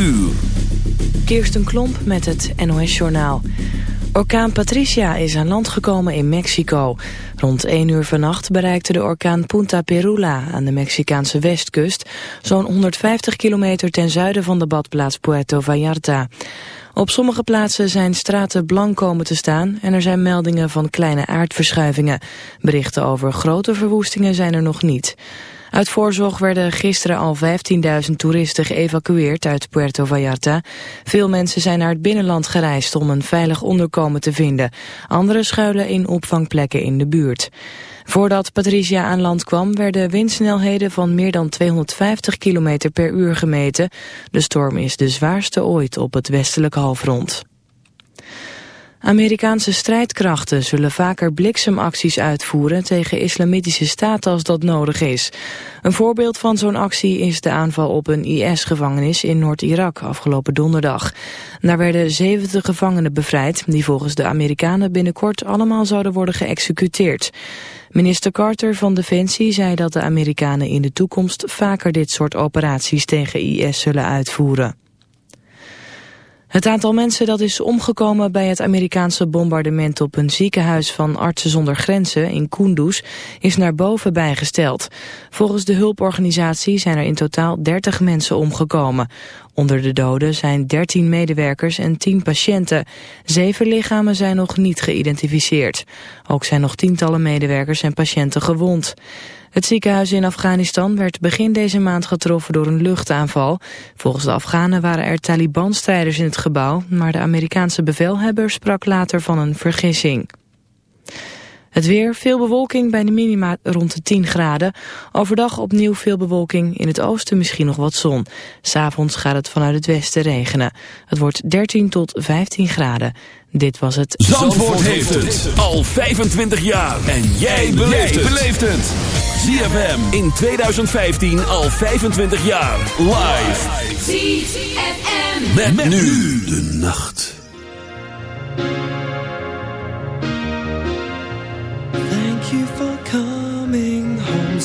uur. Kirsten Klomp met het NOS-journaal. Orkaan Patricia is aan land gekomen in Mexico. Rond 1 uur vannacht bereikte de orkaan Punta Perula aan de Mexicaanse westkust, zo'n 150 kilometer ten zuiden van de badplaats Puerto Vallarta. Op sommige plaatsen zijn straten blank komen te staan en er zijn meldingen van kleine aardverschuivingen. Berichten over grote verwoestingen zijn er nog niet. Uit voorzorg werden gisteren al 15.000 toeristen geëvacueerd uit Puerto Vallarta. Veel mensen zijn naar het binnenland gereisd om een veilig onderkomen te vinden. Anderen schuilen in opvangplekken in de buurt. Voordat Patricia aan land kwam werden windsnelheden van meer dan 250 km per uur gemeten. De storm is de zwaarste ooit op het westelijk halfrond. Amerikaanse strijdkrachten zullen vaker bliksemacties uitvoeren tegen islamitische staten als dat nodig is. Een voorbeeld van zo'n actie is de aanval op een IS-gevangenis in Noord-Irak afgelopen donderdag. Daar werden 70 gevangenen bevrijd die volgens de Amerikanen binnenkort allemaal zouden worden geëxecuteerd. Minister Carter van Defensie zei dat de Amerikanen in de toekomst vaker dit soort operaties tegen IS zullen uitvoeren. Het aantal mensen dat is omgekomen bij het Amerikaanse bombardement op een ziekenhuis van Artsen zonder Grenzen in Kunduz is naar boven bijgesteld. Volgens de hulporganisatie zijn er in totaal 30 mensen omgekomen. Onder de doden zijn 13 medewerkers en 10 patiënten. Zeven lichamen zijn nog niet geïdentificeerd. Ook zijn nog tientallen medewerkers en patiënten gewond. Het ziekenhuis in Afghanistan werd begin deze maand getroffen door een luchtaanval. Volgens de Afghanen waren er Taliban-strijders in het gebouw, maar de Amerikaanse bevelhebber sprak later van een vergissing. Het weer, veel bewolking bij de minima rond de 10 graden. Overdag opnieuw veel bewolking, in het oosten misschien nog wat zon. S'avonds gaat het vanuit het westen regenen. Het wordt 13 tot 15 graden. Dit was het... Zandvoort, heeft het al 25 jaar. En jij beleeft het. ZFM in 2015 al 25 jaar. Live. ZFM. Met, met nu de nacht.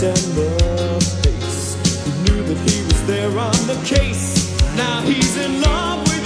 the face who knew that he was there on the case. Now he's in love with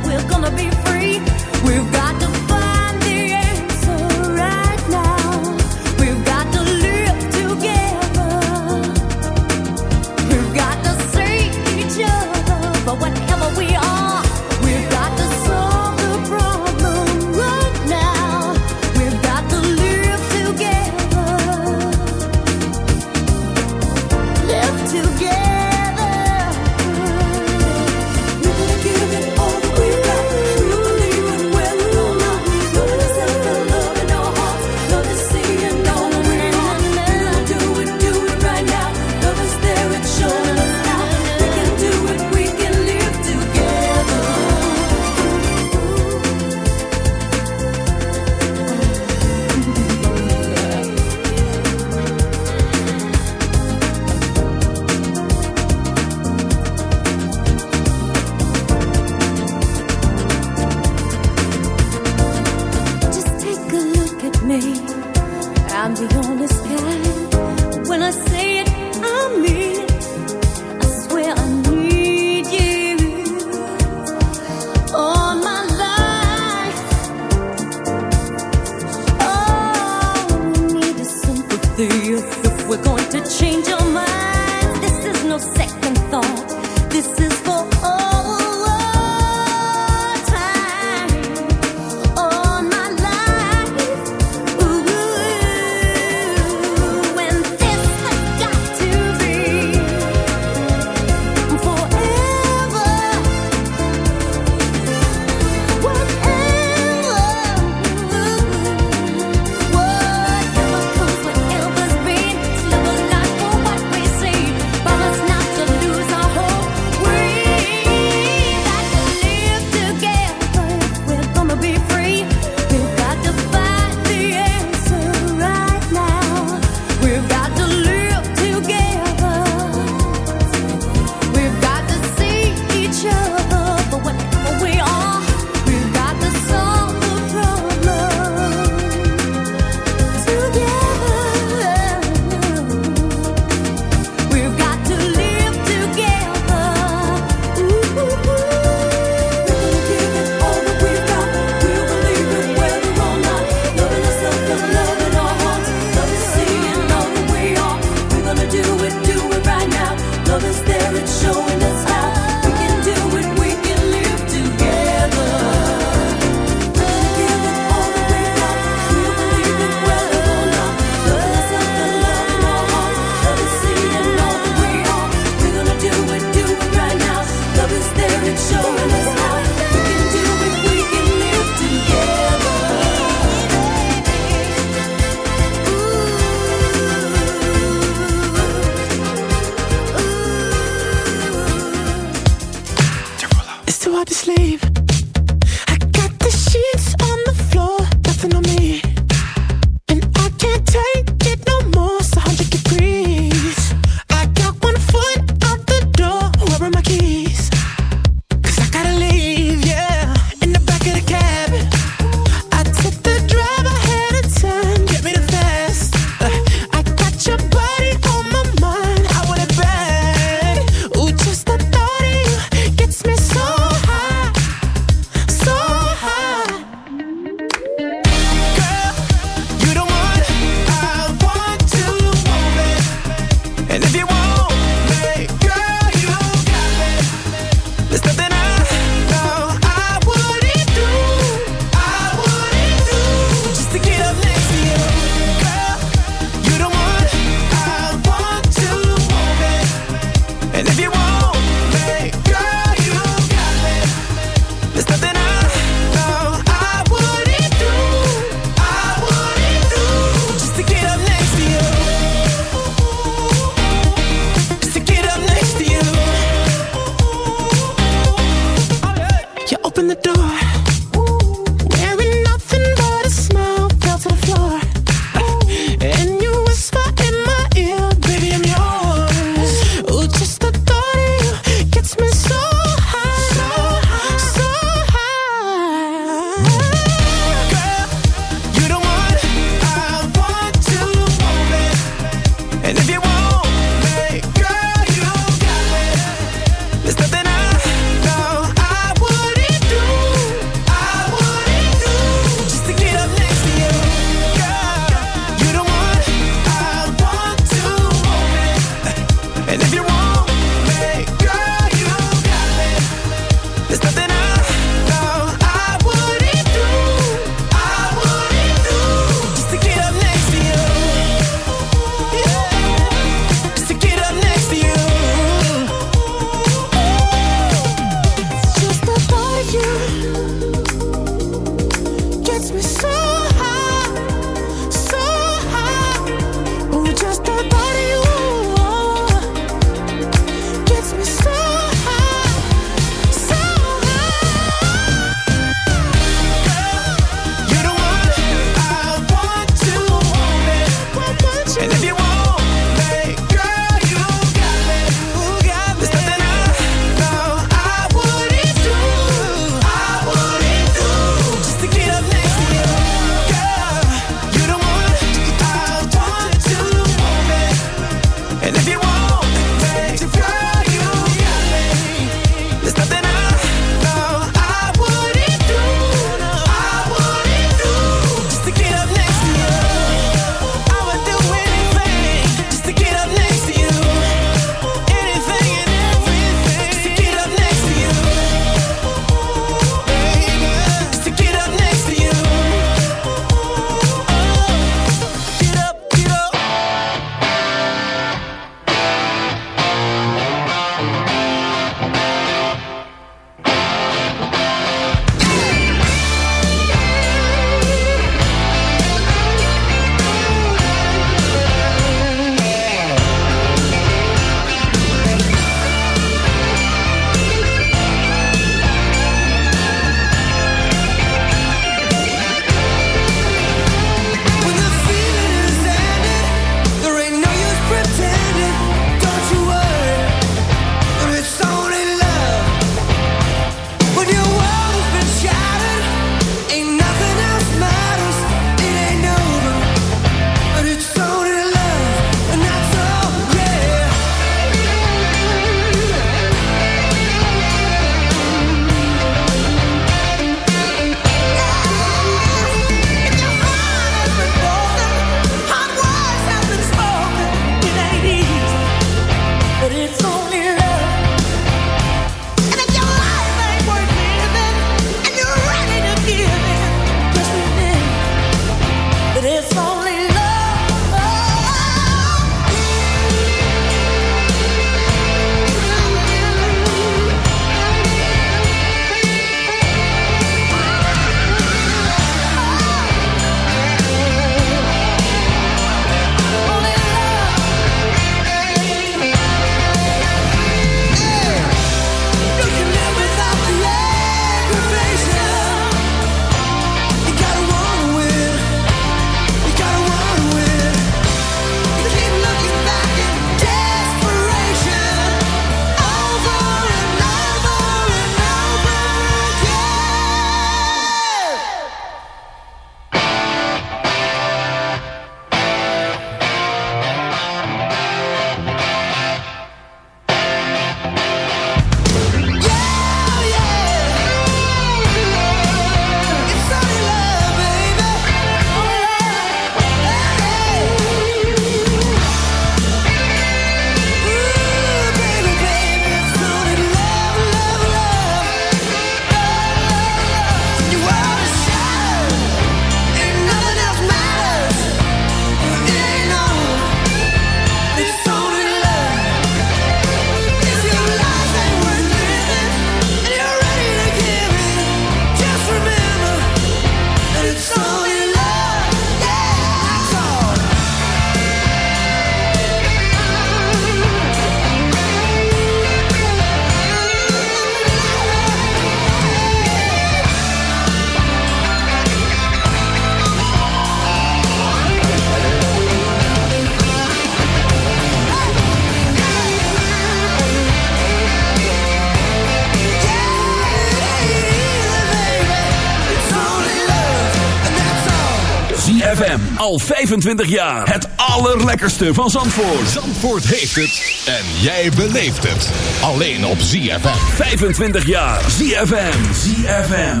25 jaar. Het allerlekkerste van Zandvoort. Zandvoort heeft het. En jij beleeft het. Alleen op ZFM. 25 jaar. ZFM. ZFM.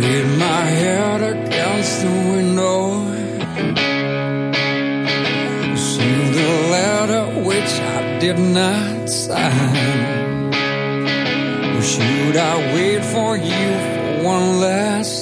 Leave my head against the window. See the letter which I did not sign. Should I wait for you for one last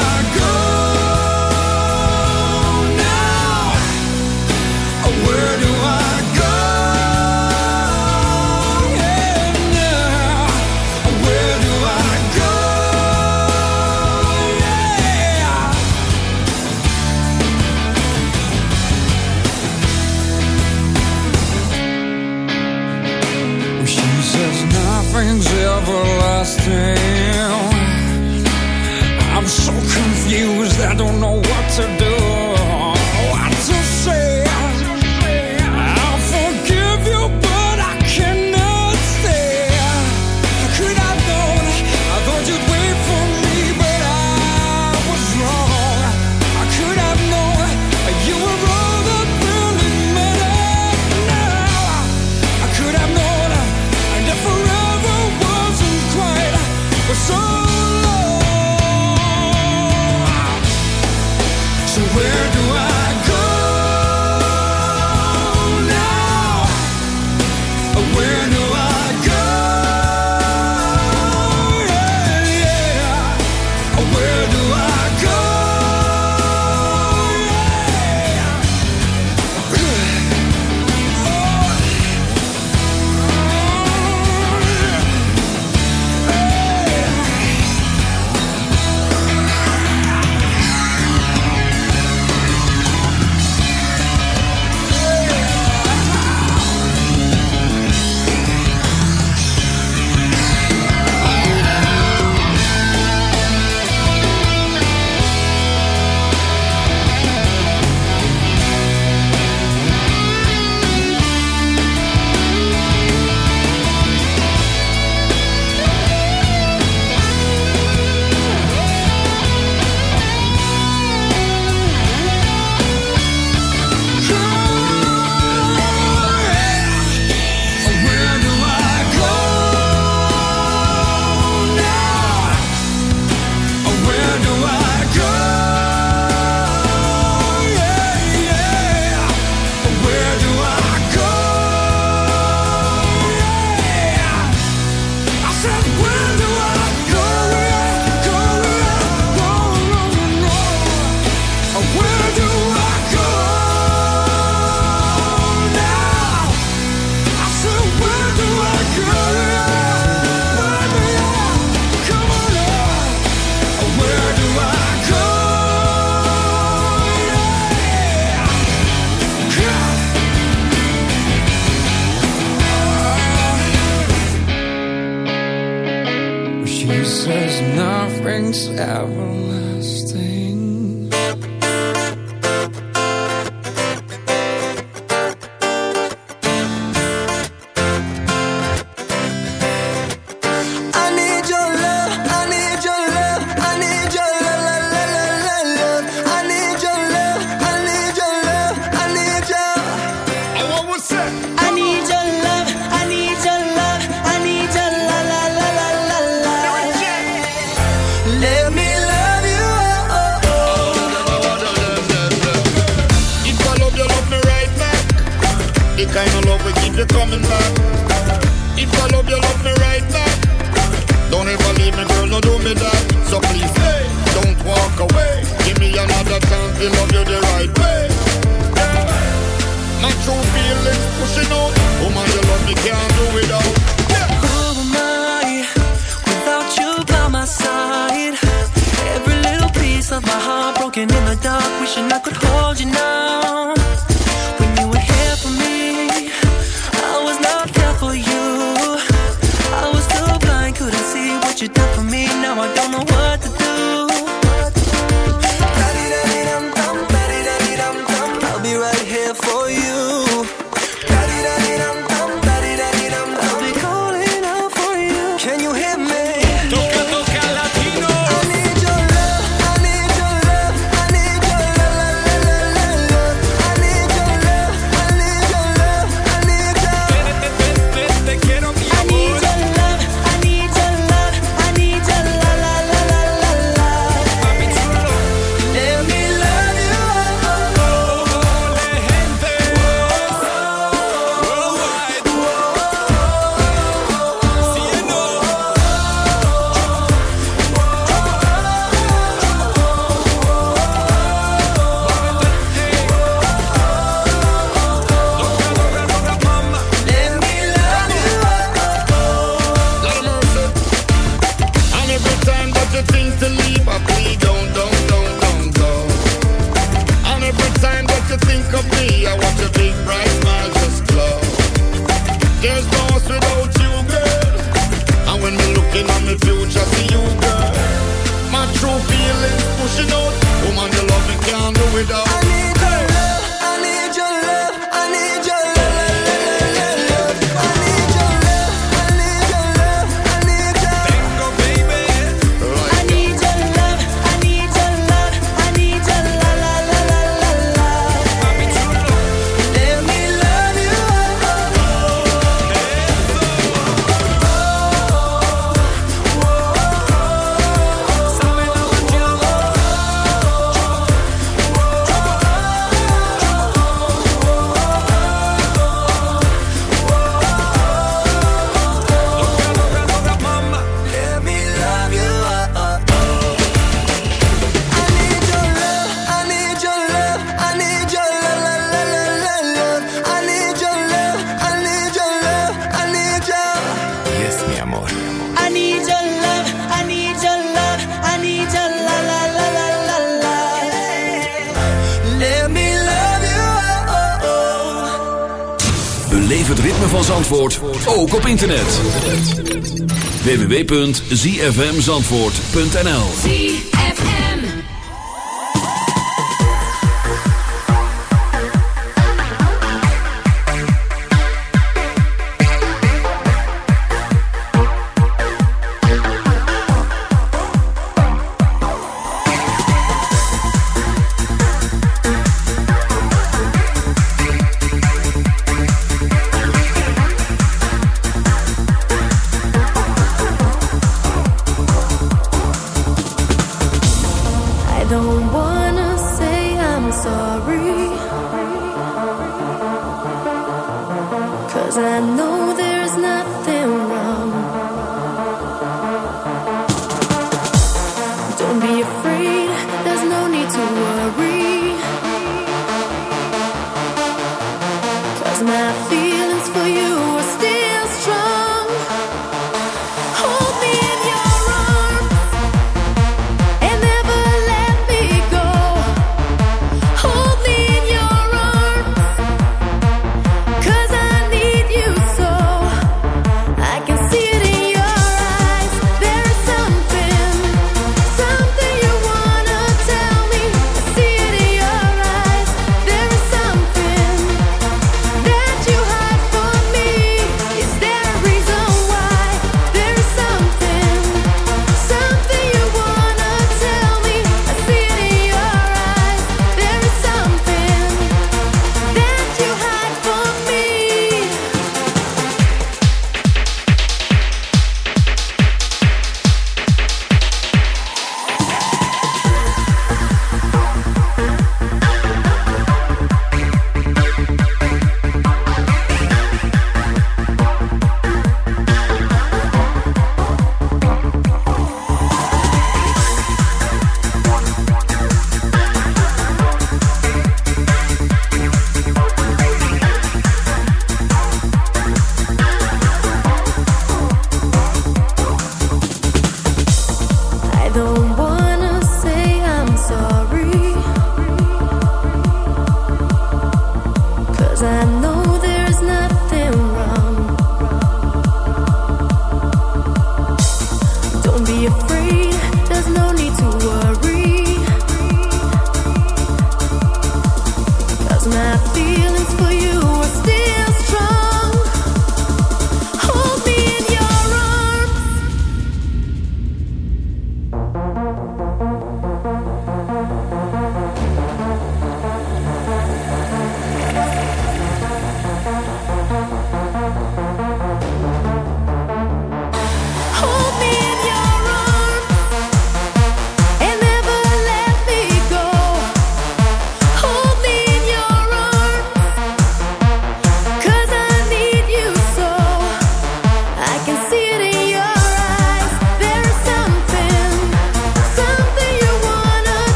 Ook op internet. www.zfmzandvoort.nl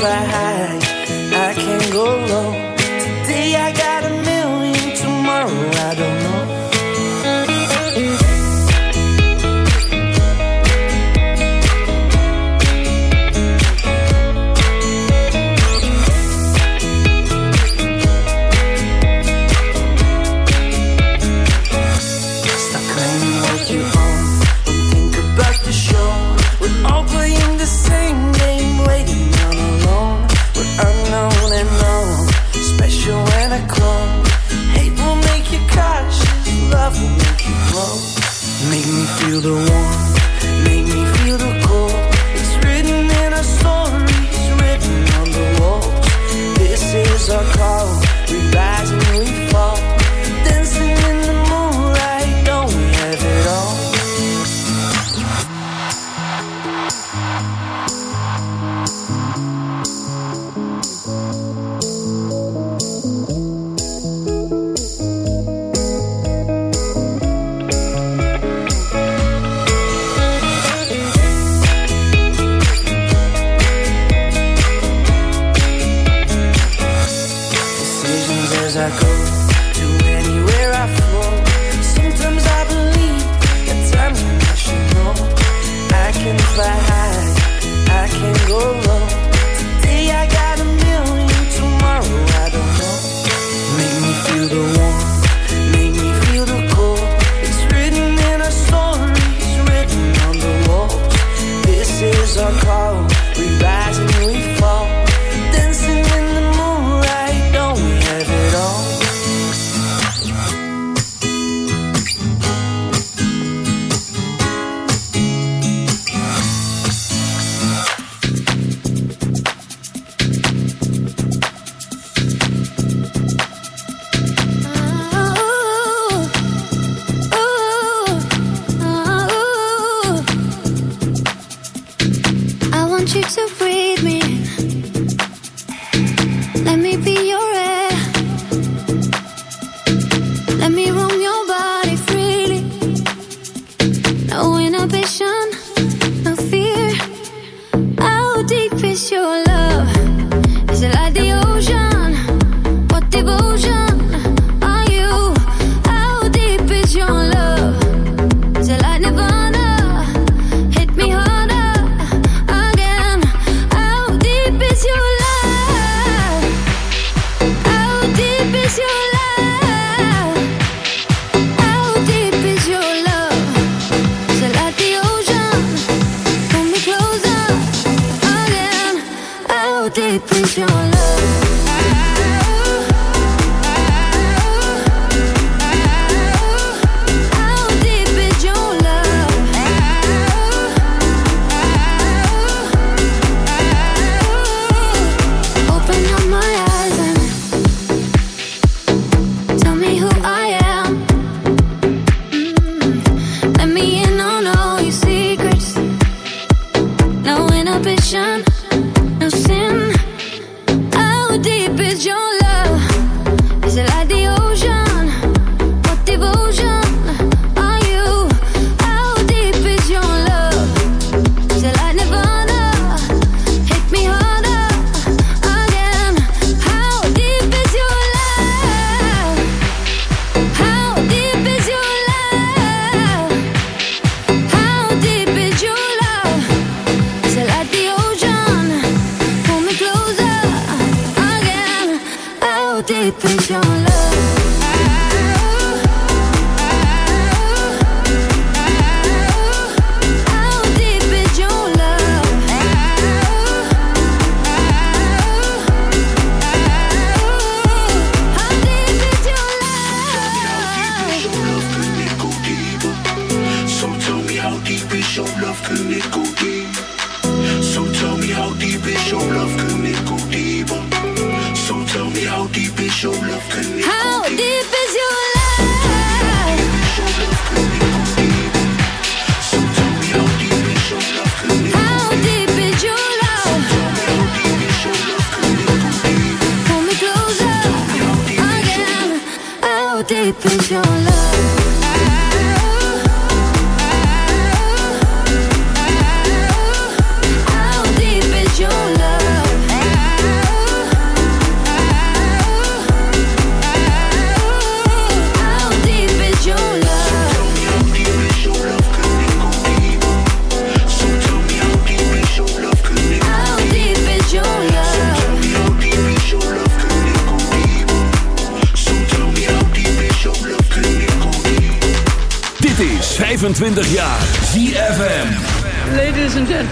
if I had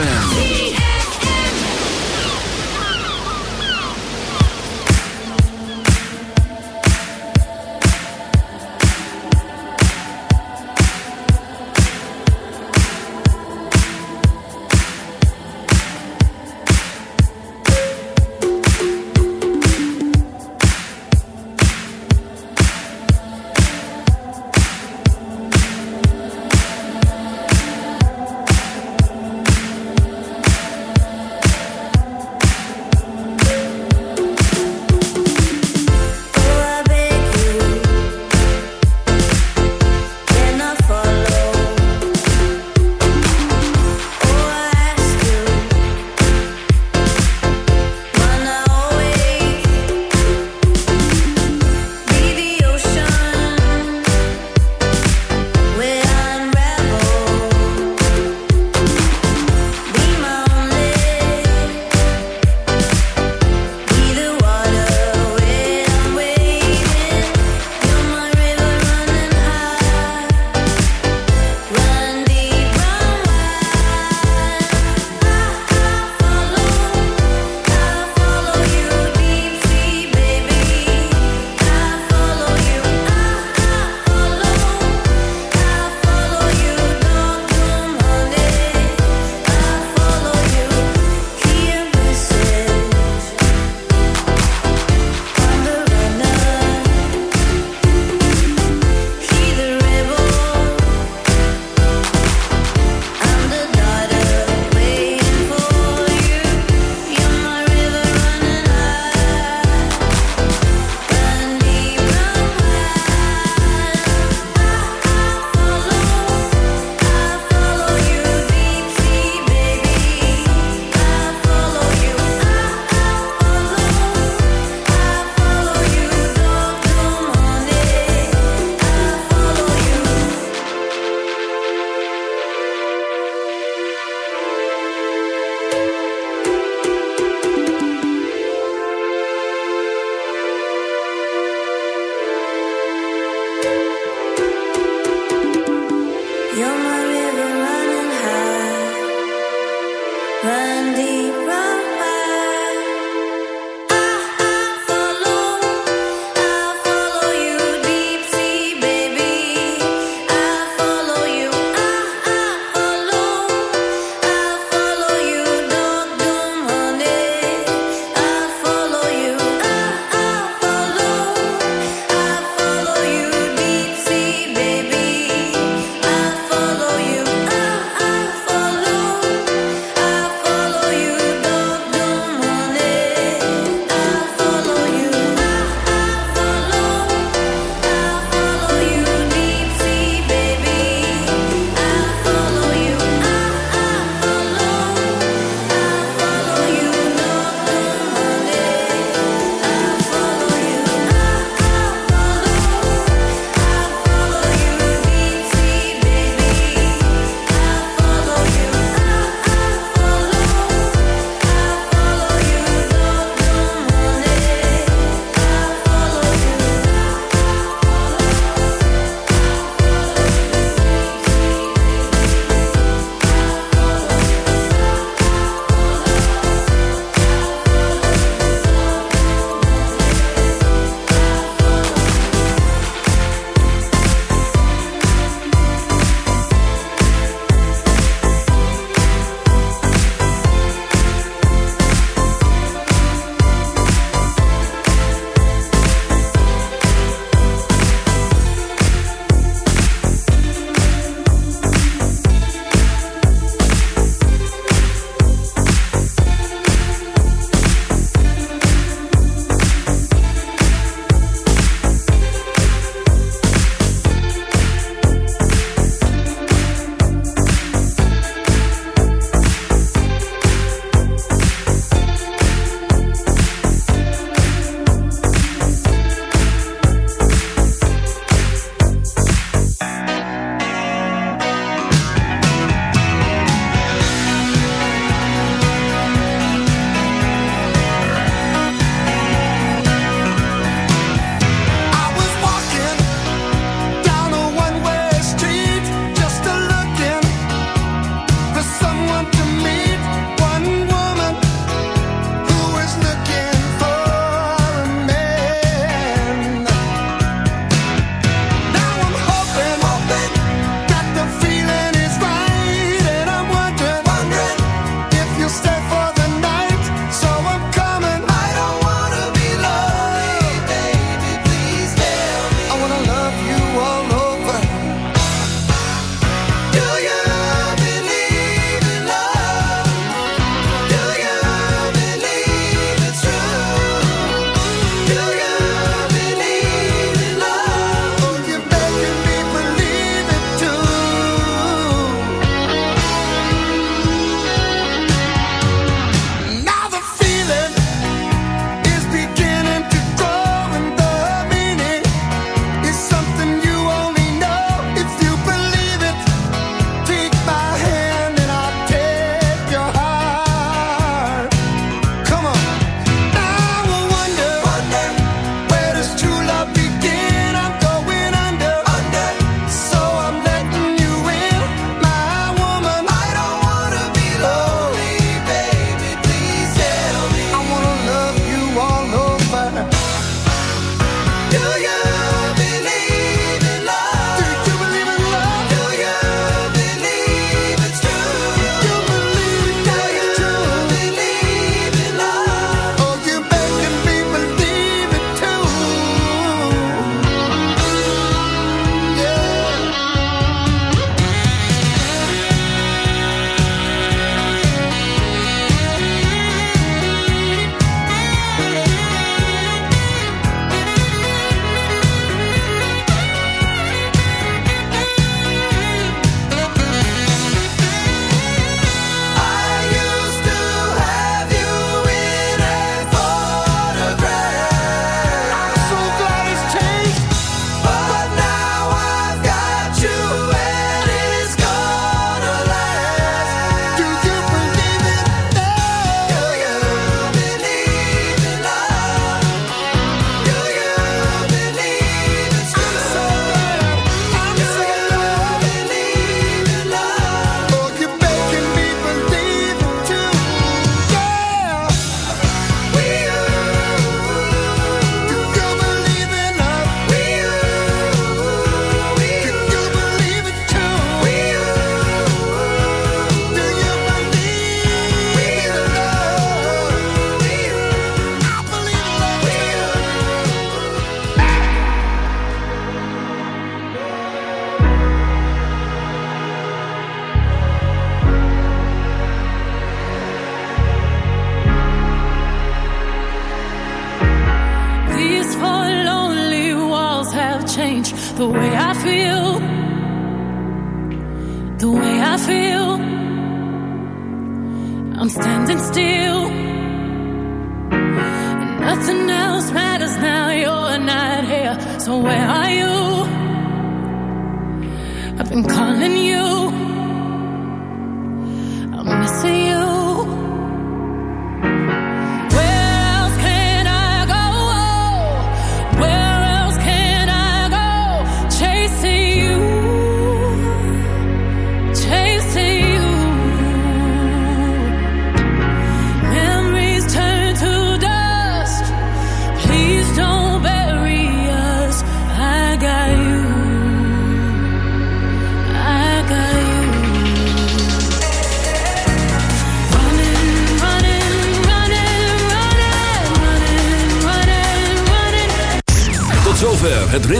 ZFM.